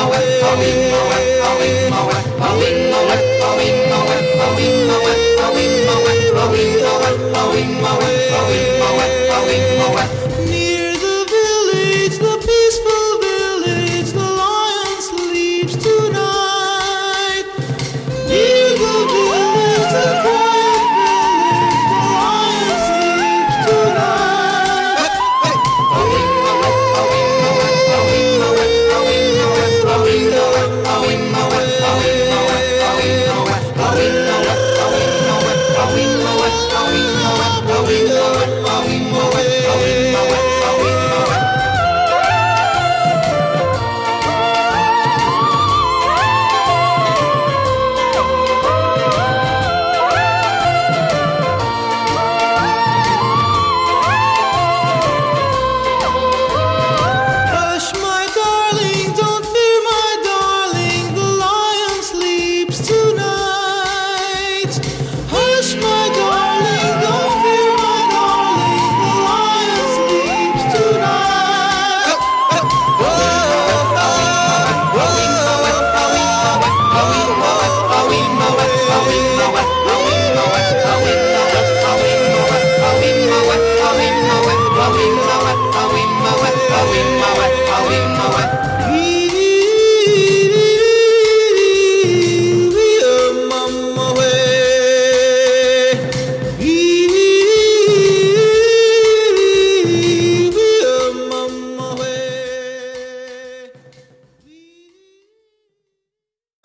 oh